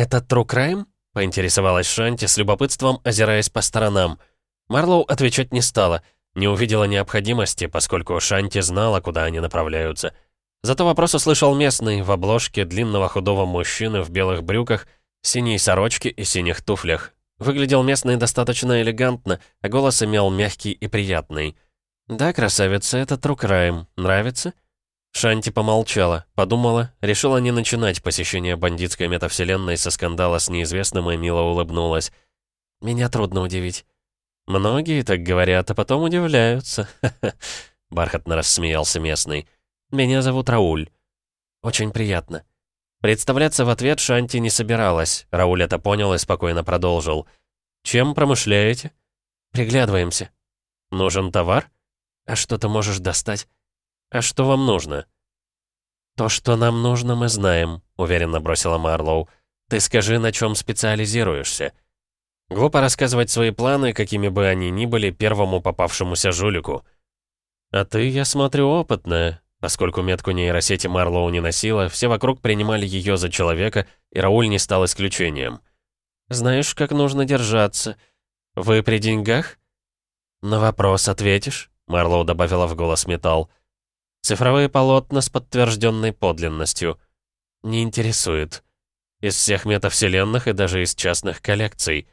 «Это true crime?» — поинтересовалась Шанти с любопытством, озираясь по сторонам. Марлоу отвечать не стала, не увидела необходимости, поскольку Шанти знала, куда они направляются. Зато вопрос услышал местный, в обложке длинного худого мужчины в белых брюках, синей сорочке и синих туфлях. Выглядел местный достаточно элегантно, а голос имел мягкий и приятный. «Да, красавица, это true crime. Нравится?» Шанти помолчала, подумала, решила не начинать посещение бандитской метавселенной со скандала с неизвестным и мило улыбнулась. «Меня трудно удивить». «Многие так говорят, а потом удивляются», — бархатно рассмеялся местный. «Меня зовут Рауль». «Очень приятно». Представляться в ответ Шанти не собиралась. Рауль это понял и спокойно продолжил. «Чем промышляете?» «Приглядываемся». «Нужен товар?» «А что ты можешь достать?» «А что вам нужно?» «То, что нам нужно, мы знаем», — уверенно бросила Марлоу. «Ты скажи, на чем специализируешься?» Глупо рассказывать свои планы, какими бы они ни были, первому попавшемуся жулику. «А ты, я смотрю, опытная». Поскольку метку нейросети Марлоу не носила, все вокруг принимали ее за человека, и Рауль не стал исключением. «Знаешь, как нужно держаться. Вы при деньгах?» «На вопрос ответишь?» — Марлоу добавила в голос металл. Цифровые полотна с подтвержденной подлинностью. Не интересует. Из всех метавселенных и даже из частных коллекций.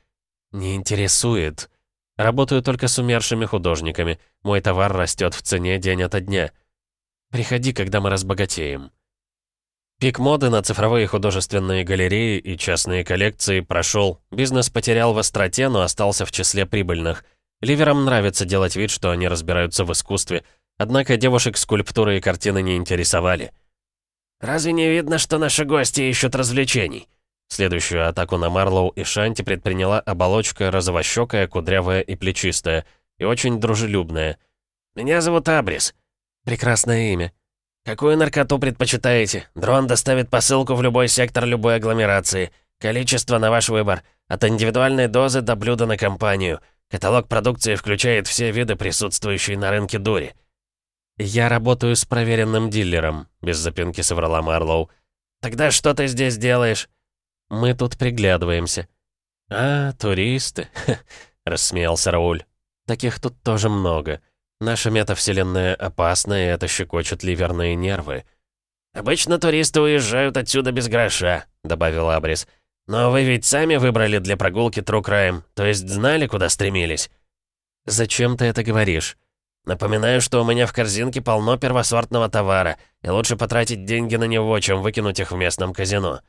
Не интересует. Работаю только с умершими художниками. Мой товар растет в цене день ото дня. Приходи, когда мы разбогатеем. Пик моды на цифровые художественные галереи и частные коллекции прошел. Бизнес потерял в остроте, но остался в числе прибыльных. Ливерам нравится делать вид, что они разбираются в искусстве — Однако девушек скульптуры и картины не интересовали. «Разве не видно, что наши гости ищут развлечений?» Следующую атаку на Марлоу и Шанти предприняла оболочка розовощекая, кудрявая и плечистая, и очень дружелюбная. «Меня зовут Абрис». «Прекрасное имя». «Какую наркоту предпочитаете? Дрон доставит посылку в любой сектор любой агломерации. Количество на ваш выбор. От индивидуальной дозы до блюда на компанию. Каталог продукции включает все виды, присутствующие на рынке дури». «Я работаю с проверенным дилером», — без запинки соврала Марлоу. «Тогда что ты здесь делаешь?» «Мы тут приглядываемся». «А, туристы», — рассмеялся Рауль. «Таких тут тоже много. Наша метавселенная опасна, и это щекочет ливерные нервы». «Обычно туристы уезжают отсюда без гроша», — добавил Абрис. «Но вы ведь сами выбрали для прогулки True Crime, то есть знали, куда стремились?» «Зачем ты это говоришь?» Напоминаю, что у меня в корзинке полно первосортного товара, и лучше потратить деньги на него, чем выкинуть их в местном казино».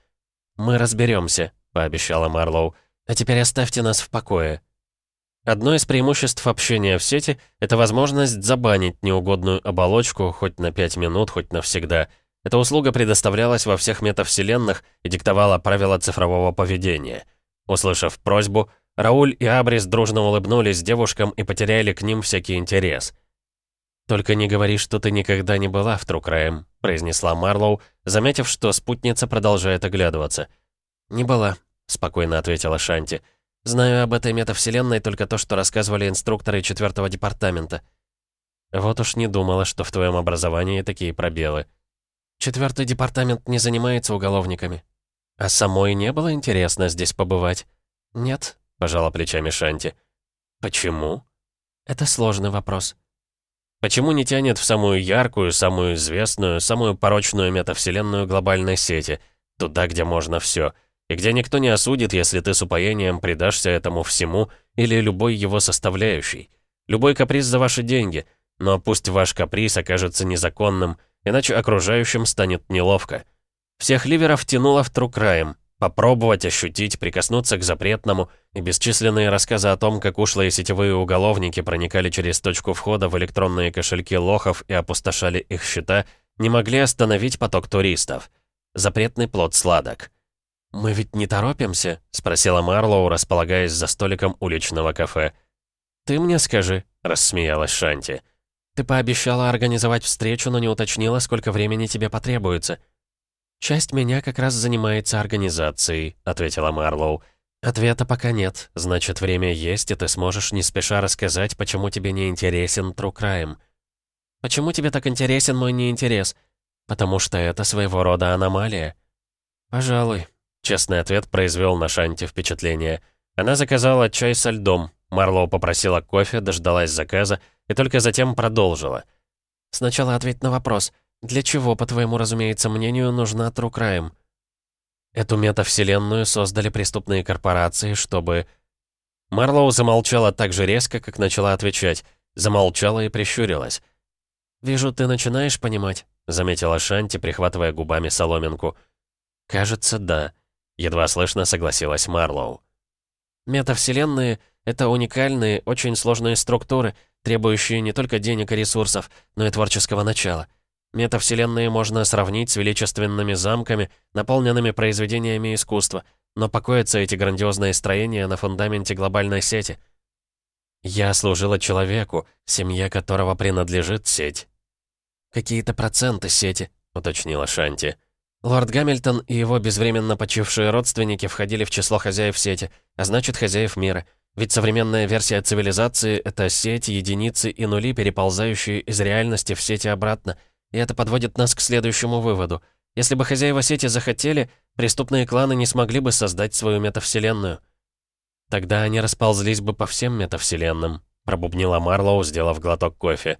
«Мы разберемся», — пообещала Марлоу. «А теперь оставьте нас в покое». Одно из преимуществ общения в сети — это возможность забанить неугодную оболочку хоть на 5 минут, хоть навсегда. Эта услуга предоставлялась во всех метавселенных и диктовала правила цифрового поведения. Услышав просьбу, Рауль и Абрис дружно улыбнулись девушкам и потеряли к ним всякий интерес — «Только не говори, что ты никогда не была в Трукраем», — произнесла Марлоу, заметив, что спутница продолжает оглядываться. «Не была», — спокойно ответила Шанти. «Знаю об этой метавселенной только то, что рассказывали инструкторы четвертого департамента». «Вот уж не думала, что в твоем образовании такие пробелы». «Четвертый департамент не занимается уголовниками». «А самой не было интересно здесь побывать?» «Нет», — пожала плечами Шанти. «Почему?» «Это сложный вопрос». Почему не тянет в самую яркую, самую известную, самую порочную метавселенную глобальной сети? Туда, где можно все. И где никто не осудит, если ты с упоением предашься этому всему или любой его составляющей. Любой каприз за ваши деньги. Но пусть ваш каприз окажется незаконным, иначе окружающим станет неловко. Всех ливеров тянуло в Трукраем, Попробовать, ощутить, прикоснуться к запретному, и бесчисленные рассказы о том, как ушлые сетевые уголовники проникали через точку входа в электронные кошельки лохов и опустошали их счета, не могли остановить поток туристов. Запретный плод сладок. «Мы ведь не торопимся?» — спросила Марлоу, располагаясь за столиком уличного кафе. «Ты мне скажи», — рассмеялась Шанти. «Ты пообещала организовать встречу, но не уточнила, сколько времени тебе потребуется. «Часть меня как раз занимается организацией», — ответила Марлоу. «Ответа пока нет. Значит, время есть, и ты сможешь не спеша рассказать, почему тебе не интересен True Crime». «Почему тебе так интересен мой неинтерес?» «Потому что это своего рода аномалия». «Пожалуй. Честный ответ произвел на Шанти впечатление. Она заказала чай со льдом. Марлоу попросила кофе, дождалась заказа и только затем продолжила. «Сначала ответь на вопрос. Для чего, по твоему, разумеется, мнению, нужна True Crime?» Эту метавселенную создали преступные корпорации, чтобы... Марлоу замолчала так же резко, как начала отвечать. Замолчала и прищурилась. «Вижу, ты начинаешь понимать», — заметила Шанти, прихватывая губами соломинку. «Кажется, да», — едва слышно согласилась Марлоу. «Метавселенные — это уникальные, очень сложные структуры, требующие не только денег и ресурсов, но и творческого начала. Метавселенные можно сравнить с величественными замками, наполненными произведениями искусства, но покоятся эти грандиозные строения на фундаменте глобальной сети. Я служила человеку, семье которого принадлежит сеть. «Какие-то проценты сети», — уточнила Шанти. Лорд Гамильтон и его безвременно почившие родственники входили в число хозяев сети, а значит, хозяев мира. Ведь современная версия цивилизации — это сеть, единицы и нули, переползающие из реальности в сети обратно — и это подводит нас к следующему выводу. Если бы хозяева сети захотели, преступные кланы не смогли бы создать свою метавселенную. Тогда они расползлись бы по всем метавселенным, пробубнила Марлоу, сделав глоток кофе.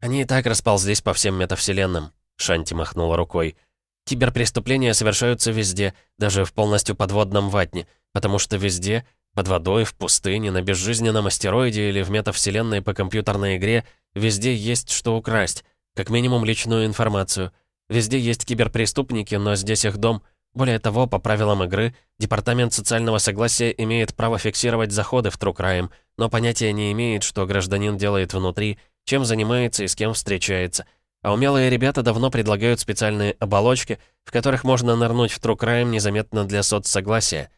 Они и так расползлись по всем метавселенным, Шанти махнула рукой. Киберпреступления совершаются везде, даже в полностью подводном ватне, потому что везде, под водой, в пустыне, на безжизненном астероиде или в метавселенной по компьютерной игре, везде есть что украсть. Как минимум личную информацию. Везде есть киберпреступники, но здесь их дом. Более того, по правилам игры, Департамент социального согласия имеет право фиксировать заходы в Crime, но понятия не имеет, что гражданин делает внутри, чем занимается и с кем встречается. А умелые ребята давно предлагают специальные оболочки, в которых можно нырнуть в Crime незаметно для соцсогласия.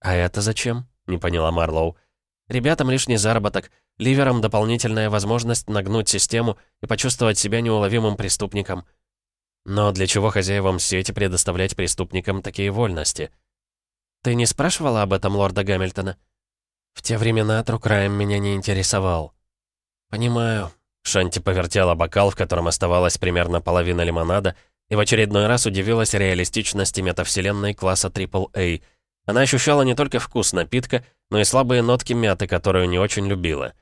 «А это зачем?» — не поняла Марлоу. «Ребятам лишний заработок — Ливерам дополнительная возможность нагнуть систему и почувствовать себя неуловимым преступником. Но для чего хозяевам сети предоставлять преступникам такие вольности? Ты не спрашивала об этом лорда Гамильтона? В те времена Трукраем меня не интересовал. Понимаю. Шанти повертела бокал, в котором оставалась примерно половина лимонада, и в очередной раз удивилась реалистичности метавселенной класса AAA. Она ощущала не только вкус напитка, но и слабые нотки мяты, которую не очень любила.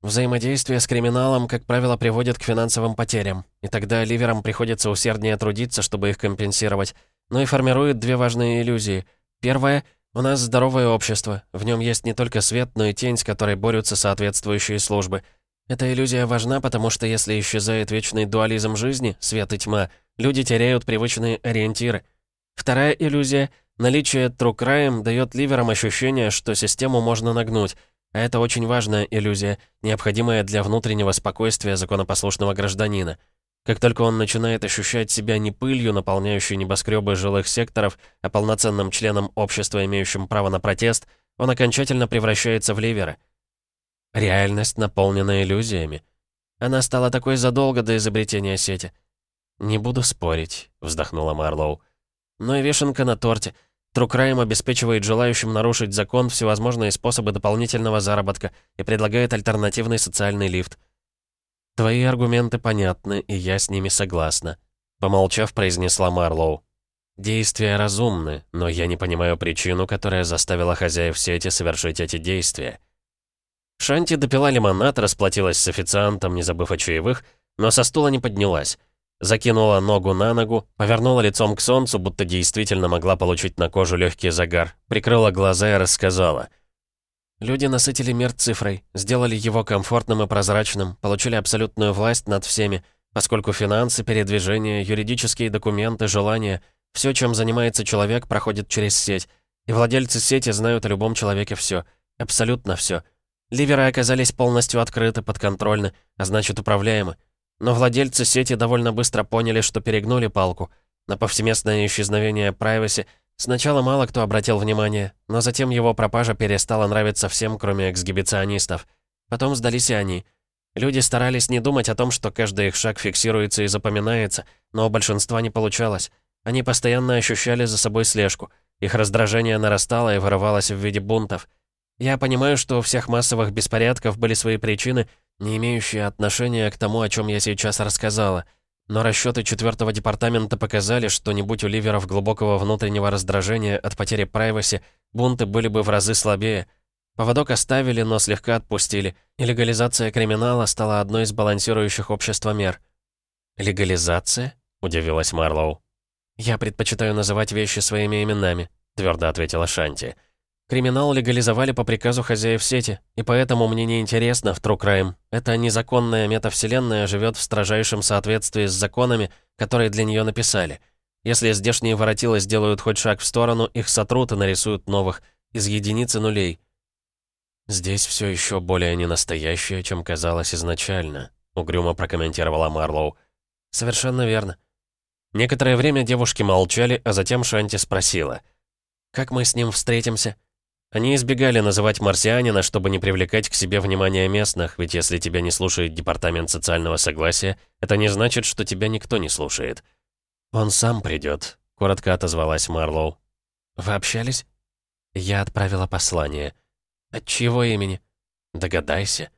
Взаимодействие с криминалом, как правило, приводит к финансовым потерям, и тогда ливерам приходится усерднее трудиться, чтобы их компенсировать, но и формирует две важные иллюзии. Первая — у нас здоровое общество, в нем есть не только свет, но и тень, с которой борются соответствующие службы. Эта иллюзия важна, потому что если исчезает вечный дуализм жизни, свет и тьма, люди теряют привычные ориентиры. Вторая иллюзия — наличие True Crime дает ливерам ощущение, что систему можно нагнуть, а это очень важная иллюзия, необходимая для внутреннего спокойствия законопослушного гражданина. Как только он начинает ощущать себя не пылью, наполняющей небоскребы жилых секторов, а полноценным членом общества, имеющим право на протест, он окончательно превращается в ливера. Реальность наполнена иллюзиями. Она стала такой задолго до изобретения сети. «Не буду спорить», — вздохнула Марлоу. «Но и вишенка на торте — Трукрайм обеспечивает желающим нарушить закон всевозможные способы дополнительного заработка и предлагает альтернативный социальный лифт. «Твои аргументы понятны, и я с ними согласна», — помолчав, произнесла Марлоу. «Действия разумны, но я не понимаю причину, которая заставила хозяев сети совершить эти действия». Шанти допила лимонад, расплатилась с официантом, не забыв о чаевых, но со стула не поднялась. Закинула ногу на ногу, повернула лицом к солнцу, будто действительно могла получить на кожу легкий загар, прикрыла глаза и рассказала. Люди насытили мир цифрой, сделали его комфортным и прозрачным, получили абсолютную власть над всеми, поскольку финансы, передвижения, юридические документы, желания — все, чем занимается человек, проходит через сеть. И владельцы сети знают о любом человеке все, абсолютно все. Ливеры оказались полностью открыты, подконтрольны, а значит управляемы. Но владельцы сети довольно быстро поняли, что перегнули палку. На повсеместное исчезновение Privacy сначала мало кто обратил внимание, но затем его пропажа перестала нравиться всем, кроме эксгибиционистов. Потом сдались и они. Люди старались не думать о том, что каждый их шаг фиксируется и запоминается, но у большинства не получалось. Они постоянно ощущали за собой слежку. Их раздражение нарастало и вырывалось в виде бунтов. Я понимаю, что у всех массовых беспорядков были свои причины, не имеющие отношения к тому, о чем я сейчас рассказала. Но расчеты четвертого департамента показали, что не будь у ливеров глубокого внутреннего раздражения от потери прайваси, бунты были бы в разы слабее. Поводок оставили, но слегка отпустили, и легализация криминала стала одной из балансирующих общества мер. «Легализация?» — удивилась Марлоу. «Я предпочитаю называть вещи своими именами», — твердо ответила Шанти. «Криминал легализовали по приказу хозяев сети, и поэтому мне не интересно в True Crime. Эта незаконная метавселенная живет в строжайшем соответствии с законами, которые для нее написали. Если здешние воротилы сделают хоть шаг в сторону, их сотрут и нарисуют новых, из единицы нулей». «Здесь все еще более ненастоящее, чем казалось изначально», — угрюмо прокомментировала Марлоу. «Совершенно верно». Некоторое время девушки молчали, а затем Шанти спросила. «Как мы с ним встретимся?» Они избегали называть марсианина, чтобы не привлекать к себе внимание местных, ведь если тебя не слушает Департамент социального согласия, это не значит, что тебя никто не слушает. «Он сам придет», — коротко отозвалась Марлоу. «Вы общались?» «Я отправила послание». «От чьего имени?» «Догадайся».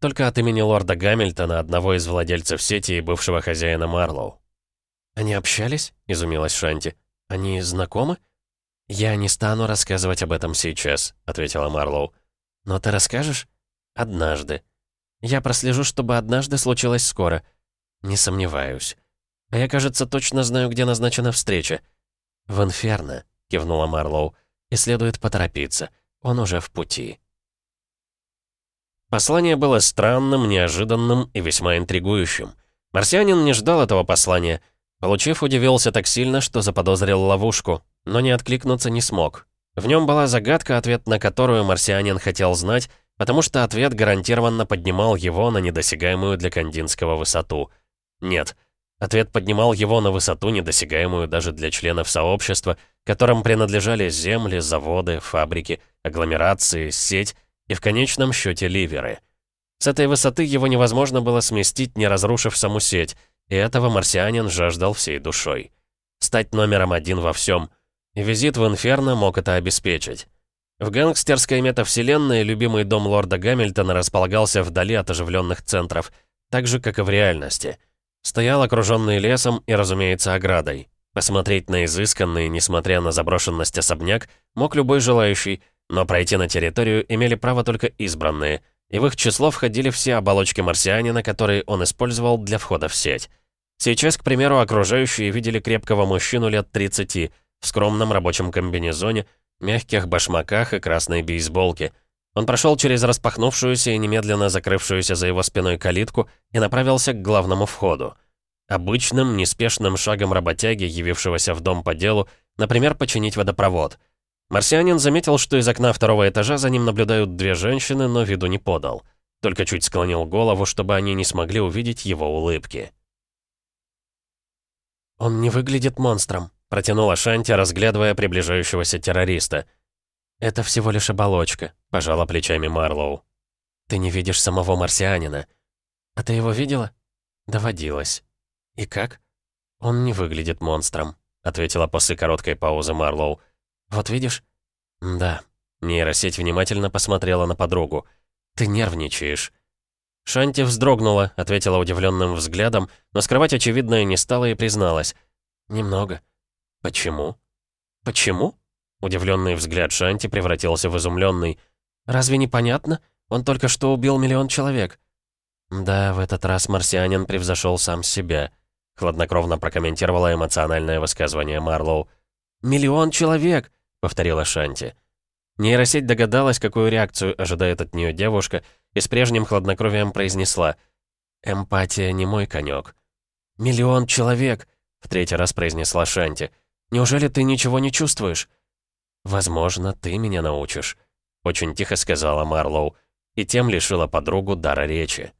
Только от имени лорда Гамильтона, одного из владельцев сети и бывшего хозяина Марлоу. «Они общались?» — изумилась Шанти. «Они знакомы?» «Я не стану рассказывать об этом сейчас», — ответила Марлоу. «Но ты расскажешь?» «Однажды. Я прослежу, чтобы однажды случилось скоро. Не сомневаюсь. А я, кажется, точно знаю, где назначена встреча». «В Инферно», — кивнула Марлоу. «И следует поторопиться. Он уже в пути». Послание было странным, неожиданным и весьма интригующим. Марсианин не ждал этого послания. Получив, удивился так сильно, что заподозрил ловушку, но не откликнуться не смог. В нем была загадка, ответ на которую марсианин хотел знать, потому что ответ гарантированно поднимал его на недосягаемую для Кандинского высоту. Нет, ответ поднимал его на высоту, недосягаемую даже для членов сообщества, которым принадлежали земли, заводы, фабрики, агломерации, сеть и в конечном счете ливеры. С этой высоты его невозможно было сместить, не разрушив саму сеть, и этого марсианин жаждал всей душой. Стать номером один во всем. Визит в Инферно мог это обеспечить. В гангстерской метавселенной любимый дом лорда Гамильтона располагался вдали от оживленных центров, так же, как и в реальности. Стоял окруженный лесом и, разумеется, оградой. Посмотреть на изысканный, несмотря на заброшенность особняк, мог любой желающий, но пройти на территорию имели право только избранные, и в их число входили все оболочки марсианина, которые он использовал для входа в сеть. Сейчас, к примеру, окружающие видели крепкого мужчину лет 30, в скромном рабочем комбинезоне, мягких башмаках и красной бейсболке. Он прошел через распахнувшуюся и немедленно закрывшуюся за его спиной калитку и направился к главному входу. Обычным, неспешным шагом работяги, явившегося в дом по делу, например, починить водопровод. Марсианин заметил, что из окна второго этажа за ним наблюдают две женщины, но виду не подал. Только чуть склонил голову, чтобы они не смогли увидеть его улыбки. «Он не выглядит монстром», — протянула Шанти, разглядывая приближающегося террориста. «Это всего лишь оболочка», — пожала плечами Марлоу. «Ты не видишь самого марсианина». «А ты его видела?» «Доводилось». «И как?» «Он не выглядит монстром», — ответила после короткой паузы Марлоу. «Вот видишь?» «Да». Нейросеть внимательно посмотрела на подругу. «Ты нервничаешь». Шанти вздрогнула, ответила удивленным взглядом, но скрывать очевидное не стала и призналась. «Немного». «Почему?» «Почему?» Удивленный взгляд Шанти превратился в изумленный. «Разве не понятно? Он только что убил миллион человек». «Да, в этот раз марсианин превзошел сам себя», — хладнокровно прокомментировала эмоциональное высказывание Марлоу. «Миллион человек!» — повторила Шанти. Нейросеть догадалась, какую реакцию ожидает от нее девушка, и с прежним хладнокровием произнесла «Эмпатия не мой конек». «Миллион человек!» — в третий раз произнесла Шанти. «Неужели ты ничего не чувствуешь?» «Возможно, ты меня научишь», — очень тихо сказала Марлоу, и тем лишила подругу дара речи.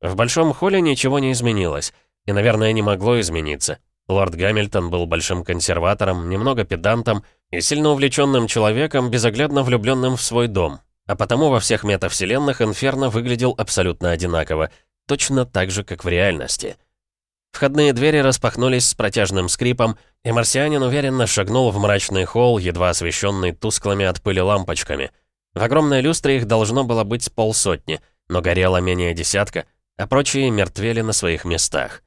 В большом холле ничего не изменилось, и, наверное, не могло измениться. Лорд Гамильтон был большим консерватором, немного педантом и сильно увлеченным человеком, безоглядно влюбленным в свой дом. А потому во всех метавселенных Инферно выглядел абсолютно одинаково, точно так же, как в реальности. Входные двери распахнулись с протяжным скрипом, и марсианин уверенно шагнул в мрачный холл, едва освещенный тусклыми от пыли лампочками. В огромной люстре их должно было быть полсотни, но горело менее десятка, а прочие мертвели на своих местах.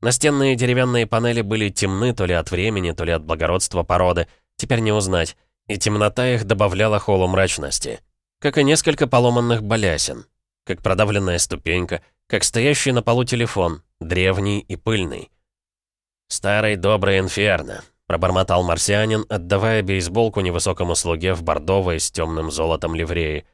Настенные деревянные панели были темны то ли от времени, то ли от благородства породы, теперь не узнать, и темнота их добавляла холу мрачности. Как и несколько поломанных балясин, как продавленная ступенька, как стоящий на полу телефон, древний и пыльный. «Старый добрый инферно», — пробормотал марсианин, отдавая бейсболку невысокому слуге в бордовой с темным золотом ливреи.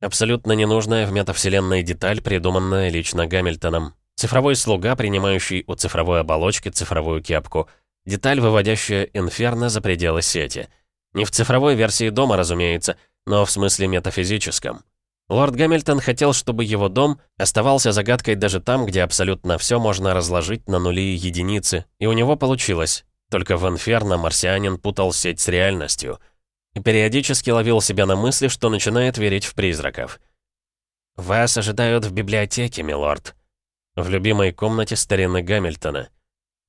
Абсолютно ненужная в метавселенной деталь, придуманная лично Гамильтоном. Цифровой слуга, принимающий у цифровой оболочки цифровую кепку. Деталь, выводящая инферно за пределы сети. Не в цифровой версии дома, разумеется, но в смысле метафизическом. Лорд Гамильтон хотел, чтобы его дом оставался загадкой даже там, где абсолютно все можно разложить на нули и единицы, и у него получилось. Только в Инферно марсианин путал сеть с реальностью. И периодически ловил себя на мысли, что начинает верить в призраков. «Вас ожидают в библиотеке, милорд», в любимой комнате старины Гамильтона.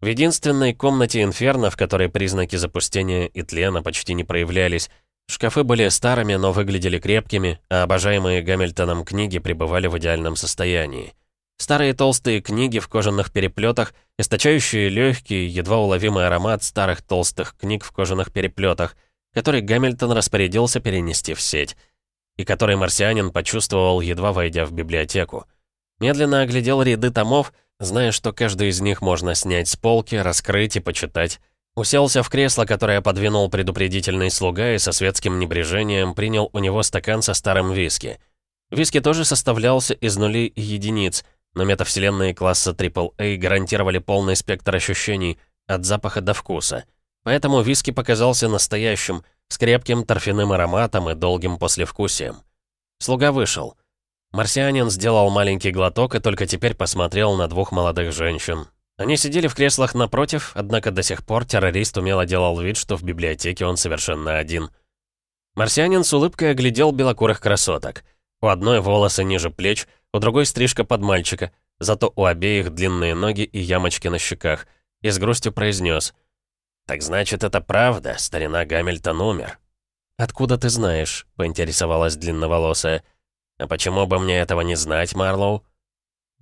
В единственной комнате Инферно, в которой признаки запустения и тлена почти не проявлялись, шкафы были старыми, но выглядели крепкими, а обожаемые Гамильтоном книги пребывали в идеальном состоянии. Старые толстые книги в кожаных переплетах, источающие легкий, едва уловимый аромат старых толстых книг в кожаных переплетах, который Гамильтон распорядился перенести в сеть, и который марсианин почувствовал, едва войдя в библиотеку. Медленно оглядел ряды томов, зная, что каждый из них можно снять с полки, раскрыть и почитать. Уселся в кресло, которое подвинул предупредительный слуга и со светским небрежением принял у него стакан со старым виски. Виски тоже составлялся из нулей и единиц, но метавселенные класса AAA гарантировали полный спектр ощущений, от запаха до вкуса. Поэтому виски показался настоящим, с крепким торфяным ароматом и долгим послевкусием. Слуга вышел. Марсианин сделал маленький глоток и только теперь посмотрел на двух молодых женщин. Они сидели в креслах напротив, однако до сих пор террорист умело делал вид, что в библиотеке он совершенно один. Марсианин с улыбкой оглядел белокурых красоток. У одной волосы ниже плеч, у другой стрижка под мальчика, зато у обеих длинные ноги и ямочки на щеках, и с грустью произнес. «Так значит, это правда, старина Гамильтон умер». «Откуда ты знаешь?» — поинтересовалась длинноволосая. А почему бы мне этого не знать, Марлоу?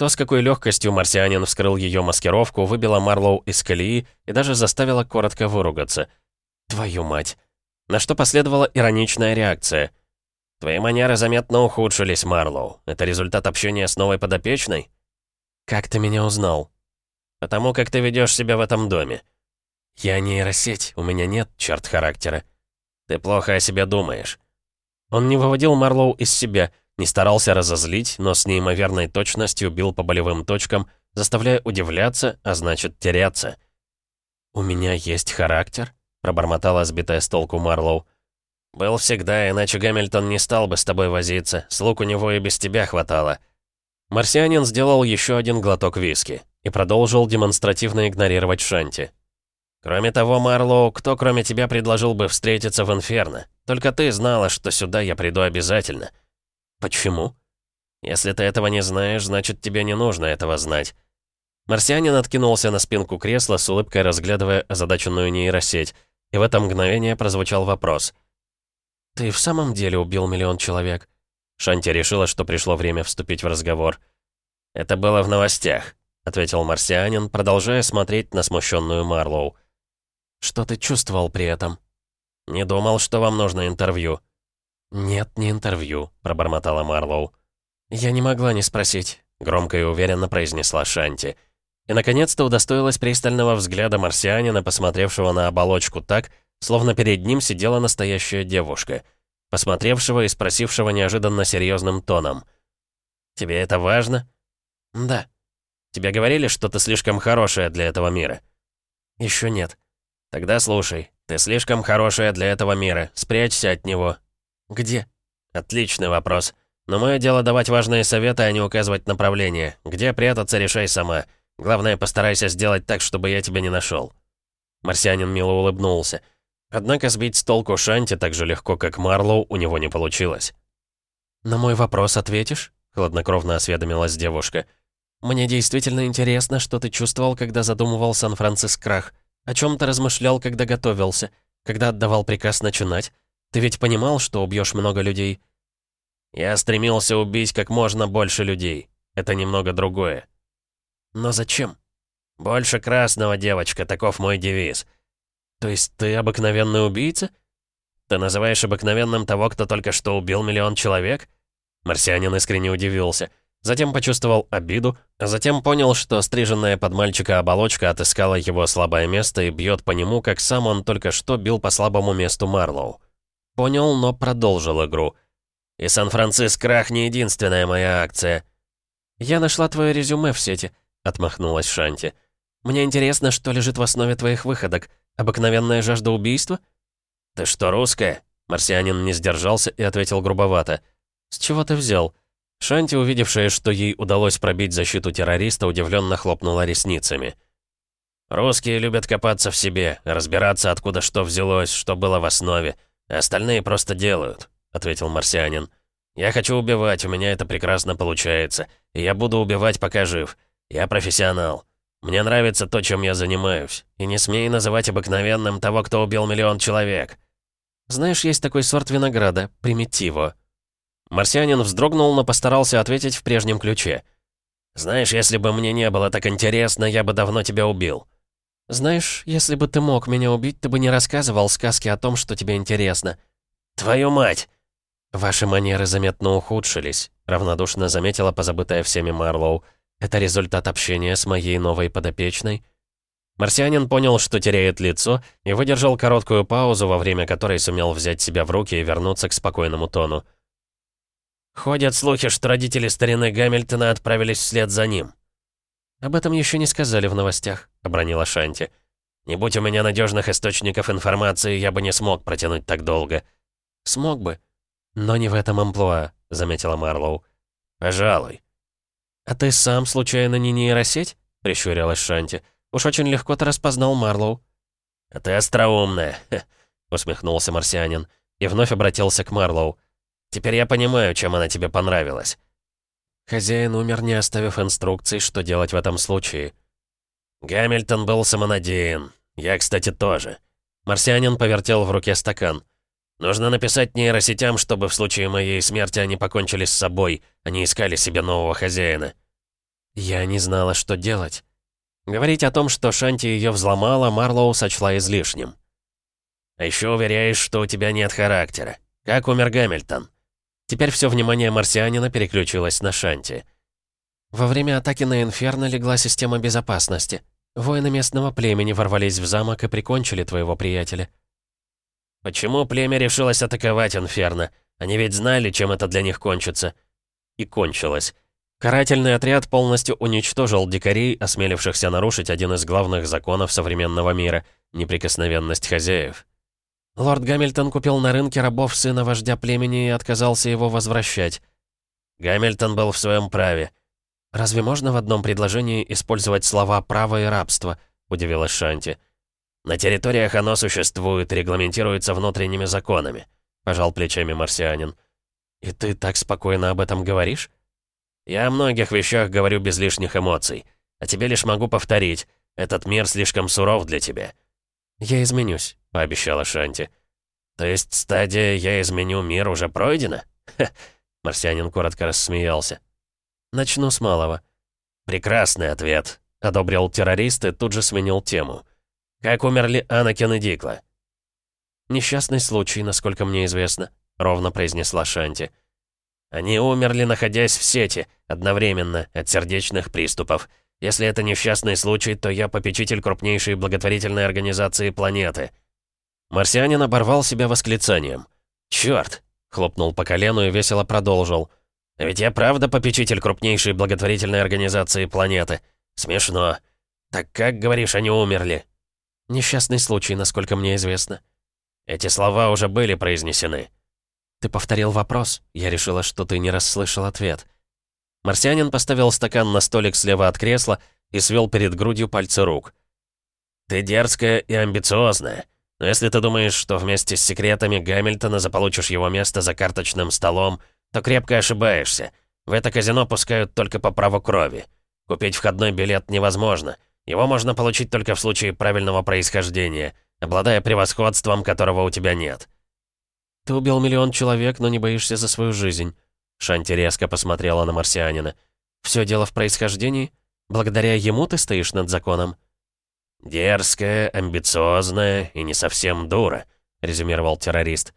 То, с какой легкостью марсианин вскрыл ее маскировку, выбило Марлоу из колеи и даже заставило коротко выругаться. «Твою мать!» На что последовала ироничная реакция. «Твои манеры заметно ухудшились, Марлоу. Это результат общения с новой подопечной?» «Как ты меня узнал?» «Потому как ты ведешь себя в этом доме». «Я нейросеть, у меня нет черт характера». «Ты плохо о себе думаешь». Он не выводил Марлоу из себя, не старался разозлить, но с неимоверной точностью бил по болевым точкам, заставляя удивляться, а значит теряться. «У меня есть характер?» — пробормотала сбитая с толку Марлоу. «Был всегда, иначе Гамильтон не стал бы с тобой возиться. Слуг у него и без тебя хватало». Марсианин сделал еще один глоток виски и продолжил демонстративно игнорировать Шанти. «Кроме того, Марлоу, кто кроме тебя предложил бы встретиться в Инферно? Только ты знала, что сюда я приду обязательно. «Почему?» «Если ты этого не знаешь, значит, тебе не нужно этого знать». Марсианин откинулся на спинку кресла, с улыбкой разглядывая озадаченную нейросеть, и в это мгновение прозвучал вопрос. «Ты в самом деле убил миллион человек?» Шанти решила, что пришло время вступить в разговор. «Это было в новостях», — ответил марсианин, продолжая смотреть на смущенную Марлоу. «Что ты чувствовал при этом?» «Не думал, что вам нужно интервью». «Нет, не интервью», — пробормотала Марлоу. «Я не могла не спросить», — громко и уверенно произнесла Шанти. И, наконец-то, удостоилась пристального взгляда марсианина, посмотревшего на оболочку так, словно перед ним сидела настоящая девушка, посмотревшего и спросившего неожиданно серьезным тоном. «Тебе это важно?» «Да». «Тебе говорили, что ты слишком хорошая для этого мира?» «Еще нет». «Тогда слушай, ты слишком хорошая для этого мира, спрячься от него, «Где?» «Отличный вопрос. Но мое дело давать важные советы, а не указывать направление. Где прятаться, решай сама. Главное, постарайся сделать так, чтобы я тебя не нашел. Марсианин мило улыбнулся. Однако сбить с толку Шанти так же легко, как Марлоу, у него не получилось. «На мой вопрос ответишь?» — хладнокровно осведомилась девушка. «Мне действительно интересно, что ты чувствовал, когда задумывал Сан-Франциск крах. О чем ты размышлял, когда готовился? Когда отдавал приказ начинать? Ты ведь понимал, что убьешь много людей?» «Я стремился убить как можно больше людей», Это немного другое. Но зачем? Больше красного, девочка, таков мой девиз. То есть ты обыкновенный убийца? Ты называешь обыкновенным того, кто только что убил миллион человек? Марсианин искренне удивился. Затем почувствовал обиду, а затем понял, что стриженная под мальчика оболочка отыскала его слабое место и бьет по нему, как сам он только что бил по слабому месту Марлоу. Понял, но продолжил игру. «И Сан-Франциско Крах не единственная моя акция». «Я нашла твое резюме в сети», — отмахнулась Шанти. «Мне интересно, что лежит в основе твоих выходок. Обыкновенная жажда убийства?» «Ты что, русская?» Марсианин не сдержался и ответил грубовато. «С чего ты взял?» Шанти, увидевшая, что ей удалось пробить защиту террориста, удивленно хлопнула ресницами. «Русские любят копаться в себе, разбираться, откуда что взялось, что было в основе, остальные просто делают», — ответил марсианин. «Я хочу убивать, у меня это прекрасно получается, и я буду убивать, пока жив. Я профессионал. Мне нравится то, чем я занимаюсь, и не смей называть обыкновенным того, кто убил миллион человек». «Знаешь, есть такой сорт винограда, примитиво», Марсианин вздрогнул, но постарался ответить в прежнем ключе. «Знаешь, если бы мне не было так интересно, я бы давно тебя убил». «Знаешь, если бы ты мог меня убить, ты бы не рассказывал сказки о том, что тебе интересно». «Твою мать!» «Ваши манеры заметно ухудшились», — равнодушно заметила позабытая всеми Марлоу. «Это результат общения с моей новой подопечной?» Марсианин понял, что теряет лицо, и выдержал короткую паузу, во время которой сумел взять себя в руки и вернуться к спокойному тону. Ходят слухи, что родители старины Гамильтона отправились вслед за ним. «Об этом еще не сказали в новостях», — обронила Шанти. «Не будь у меня надежных источников информации, я бы не смог протянуть так долго». «Смог бы, но не в этом амплуа», — заметила Марлоу. «Пожалуй». «А ты сам, случайно, не нейросеть?» — прищурилась Шанти. «Уж очень легко ты распознал Марлоу». «А ты остроумная», — усмехнулся марсианин и вновь обратился к Марлоу. Теперь я понимаю, чем она тебе понравилась». Хозяин умер, не оставив инструкций, что делать в этом случае. Гамильтон был самонадеян. Я, кстати, тоже. Марсианин повертел в руке стакан. Нужно написать нейросетям, чтобы в случае моей смерти они покончили с собой, они искали себе нового хозяина. Я не знала, что делать. Говорить о том, что Шанти ее взломала, Марлоу сочла излишним. А еще уверяешь, что у тебя нет характера. Как умер Гамильтон? Теперь все внимание марсианина переключилось на Шанти. Во время атаки на Инферно легла система безопасности. Воины местного племени ворвались в замок и прикончили твоего приятеля. Почему племя решилось атаковать Инферно? Они ведь знали, чем это для них кончится. И кончилось. Карательный отряд полностью уничтожил дикарей, осмелившихся нарушить один из главных законов современного мира — неприкосновенность хозяев. Лорд Гамильтон купил на рынке рабов сына вождя племени и отказался его возвращать. Гамильтон был в своем праве. «Разве можно в одном предложении использовать слова «право» и «рабство»?» — удивилась Шанти. «На территориях оно существует, регламентируется внутренними законами», — пожал плечами марсианин. «И ты так спокойно об этом говоришь?» «Я о многих вещах говорю без лишних эмоций. А тебе лишь могу повторить. Этот мир слишком суров для тебя». «Я изменюсь. — пообещала Шанти. «То есть стадия «я изменю мир» уже пройдена?» Ха, марсианин коротко рассмеялся. «Начну с малого». «Прекрасный ответ», — одобрил террорист и тут же сменил тему. «Как умерли Анакин и Дикла?» «Несчастный случай, насколько мне известно», — ровно произнесла Шанти. «Они умерли, находясь в сети, одновременно, от сердечных приступов. Если это несчастный случай, то я попечитель крупнейшей благотворительной организации планеты». Марсианин оборвал себя восклицанием. «Чёрт!» — хлопнул по колену и весело продолжил. «Ведь я правда попечитель крупнейшей благотворительной организации планеты. Смешно. Так как, говоришь, они умерли?» «Несчастный случай, насколько мне известно». Эти слова уже были произнесены. «Ты повторил вопрос. Я решила, что ты не расслышал ответ». Марсианин поставил стакан на столик слева от кресла и свел перед грудью пальцы рук. «Ты дерзкая и амбициозная. Но если ты думаешь, что вместе с секретами Гамильтона заполучишь его место за карточным столом, то крепко ошибаешься. В это казино пускают только по праву крови. Купить входной билет невозможно. Его можно получить только в случае правильного происхождения, обладая превосходством, которого у тебя нет. «Ты убил миллион человек, но не боишься за свою жизнь», — Шанти резко посмотрела на марсианина. Все дело в происхождении? Благодаря ему ты стоишь над законом?» «Дерзкая, амбициозная и не совсем дура», — резюмировал террорист.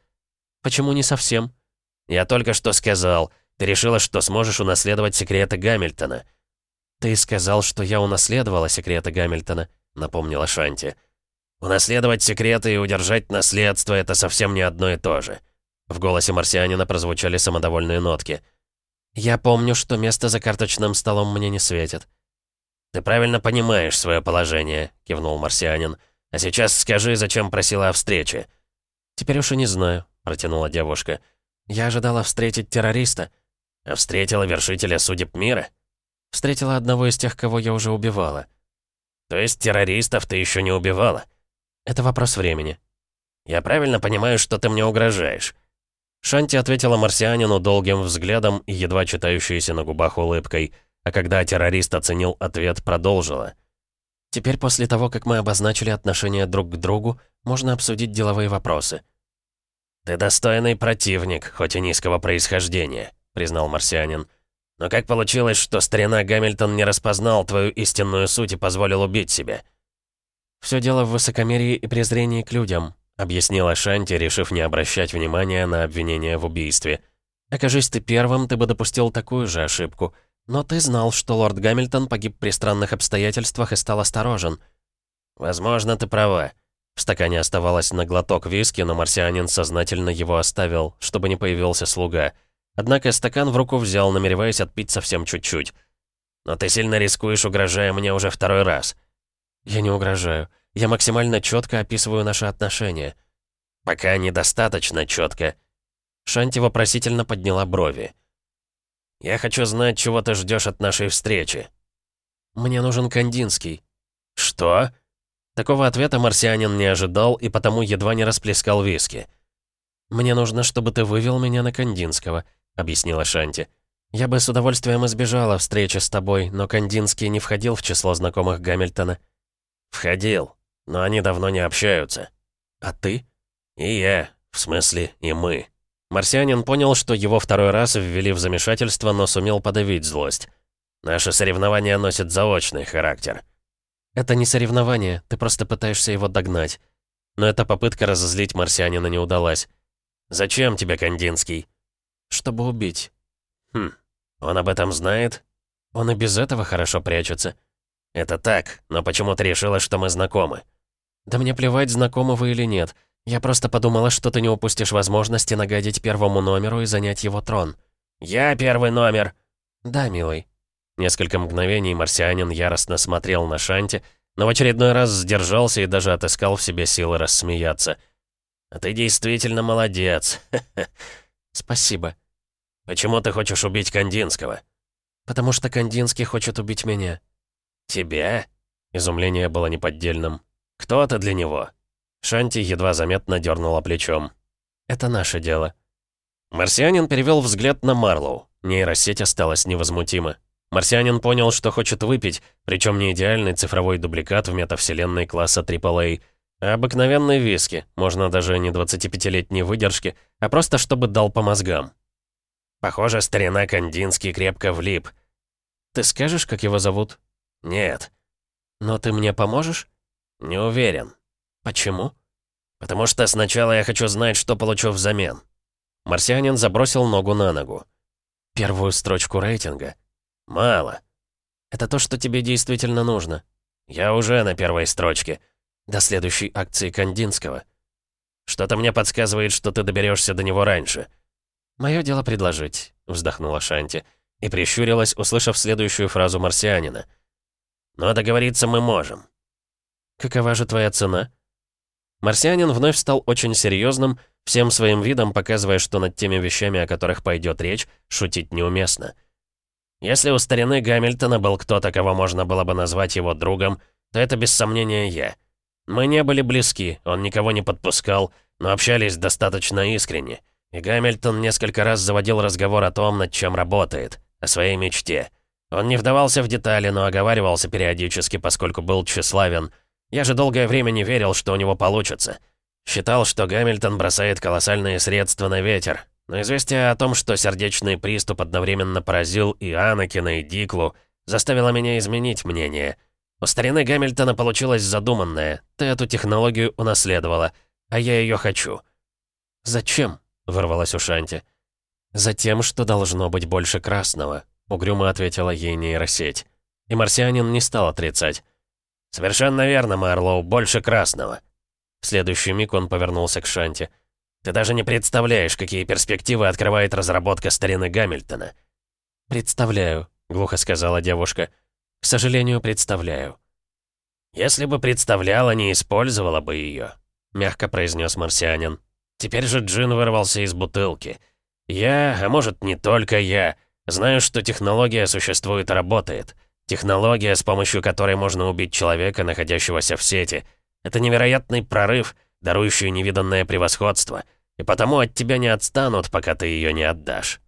«Почему не совсем?» «Я только что сказал. Ты решила, что сможешь унаследовать секреты Гамильтона». «Ты сказал, что я унаследовала секреты Гамильтона», — напомнила Шанти. «Унаследовать секреты и удержать наследство — это совсем не одно и то же». В голосе марсианина прозвучали самодовольные нотки. «Я помню, что место за карточным столом мне не светит». «Ты правильно понимаешь свое положение», — кивнул марсианин. «А сейчас скажи, зачем просила о встрече?» «Теперь уж и не знаю», — протянула девушка. «Я ожидала встретить террориста». «А встретила вершителя судеб мира?» «Встретила одного из тех, кого я уже убивала». «То есть террористов ты еще не убивала?» «Это вопрос времени». «Я правильно понимаю, что ты мне угрожаешь?» Шанти ответила марсианину долгим взглядом и едва читающейся на губах улыбкой — а когда террорист оценил ответ, продолжила. «Теперь после того, как мы обозначили отношения друг к другу, можно обсудить деловые вопросы». «Ты достойный противник, хоть и низкого происхождения», — признал марсианин. «Но как получилось, что старина Гамильтон не распознал твою истинную суть и позволил убить себя?» «Все дело в высокомерии и презрении к людям», — объяснила Шанти, решив не обращать внимания на обвинение в убийстве. «Окажись ты первым, ты бы допустил такую же ошибку. Но ты знал, что лорд Гамильтон погиб при странных обстоятельствах и стал осторожен. Возможно, ты права. В стакане оставалось на глоток виски, но марсианин сознательно его оставил, чтобы не появился слуга. Однако стакан в руку взял, намереваясь отпить совсем чуть-чуть. «Но ты сильно рискуешь, угрожая мне уже второй раз». «Я не угрожаю. Я максимально четко описываю наши отношения». «Пока недостаточно четко». Шанти вопросительно подняла брови. Я хочу знать, чего ты ждешь от нашей встречи». «Мне нужен Кандинский». «Что?» Такого ответа марсианин не ожидал и потому едва не расплескал виски. «Мне нужно, чтобы ты вывел меня на Кандинского», — объяснила Шанти. «Я бы с удовольствием избежала встречи с тобой, но Кандинский не входил в число знакомых Гамильтона». «Входил, но они давно не общаются». «А ты?» «И я, в смысле, и мы». Марсианин понял, что его второй раз ввели в замешательство, но сумел подавить злость. «Наше соревнование носит заочный характер». «Это не соревнование, ты просто пытаешься его догнать». Но эта попытка разозлить марсианина не удалась. «Зачем тебе Кандинский?» «Чтобы убить». «Хм, он об этом знает?» «Он и без этого хорошо прячется». «Это так, но почему ты решила, что мы знакомы?» «Да мне плевать, знакомы вы или нет. «Я просто подумала, что ты не упустишь возможности нагадить первому номеру и занять его трон». «Я первый номер!» «Да, милый». Несколько мгновений марсианин яростно смотрел на Шанти, но в очередной раз сдержался и даже отыскал в себе силы рассмеяться. «А ты действительно молодец!» «Спасибо». «Почему ты хочешь убить Кандинского?» «Потому что Кандинский хочет убить меня». «Тебя?» Изумление было неподдельным. «Кто ты для него?» Шанти едва заметно дернула плечом. «Это наше дело». Марсианин перевел взгляд на Марлоу. Нейросеть осталась невозмутима. Марсианин понял, что хочет выпить, причем не идеальный цифровой дубликат в метавселенной класса AAA, а обыкновенный виски, можно даже не 25-летней выдержки, а просто чтобы дал по мозгам. Похоже, старина Кандинский крепко влип. «Ты скажешь, как его зовут?» «Нет». «Но ты мне поможешь?» «Не уверен». «Почему?» «Потому что сначала я хочу знать, что получу взамен». Марсианин забросил ногу на ногу. «Первую строчку рейтинга?» «Мало». «Это то, что тебе действительно нужно». «Я уже на первой строчке». «До следующей акции Кандинского». «Что-то мне подсказывает, что ты доберешься до него раньше». «Мое дело предложить», — вздохнула Шанти и прищурилась, услышав следующую фразу марсианина. «Но договориться мы можем». «Какова же твоя цена?» Марсианин вновь стал очень серьезным, всем своим видом показывая, что над теми вещами, о которых пойдет речь, шутить неуместно. Если у старины Гамильтона был кто-то, кого можно было бы назвать его другом, то это без сомнения я. Мы не были близки, он никого не подпускал, но общались достаточно искренне. И Гамильтон несколько раз заводил разговор о том, над чем работает, о своей мечте. Он не вдавался в детали, но оговаривался периодически, поскольку был тщеславен — я же долгое время не верил, что у него получится. Считал, что Гамильтон бросает колоссальные средства на ветер. но известие о том, что сердечный приступ одновременно поразил и Анакина, и Диклу, заставило меня изменить мнение. У старины Гамильтона получилось задуманное. Ты эту технологию унаследовала, а я ее хочу». «Зачем?» — вырвалась у Шанти. «Затем, что должно быть больше красного», — угрюмо ответила ей нейросеть. И марсианин не стал отрицать. «Совершенно верно, Марлоу, больше красного». В следующий миг он повернулся к Шанти. «Ты даже не представляешь, какие перспективы открывает разработка старины Гамильтона». «Представляю», — глухо сказала девушка. «К сожалению, представляю». «Если бы представляла, не использовала бы ее», — мягко произнес марсианин. «Теперь же Джин вырвался из бутылки. Я, а может, не только я, знаю, что технология существует и работает. Технология, с помощью которой можно убить человека, находящегося в сети. Это невероятный прорыв, дарующий невиданное превосходство. И потому от тебя не отстанут, пока ты ее не отдашь».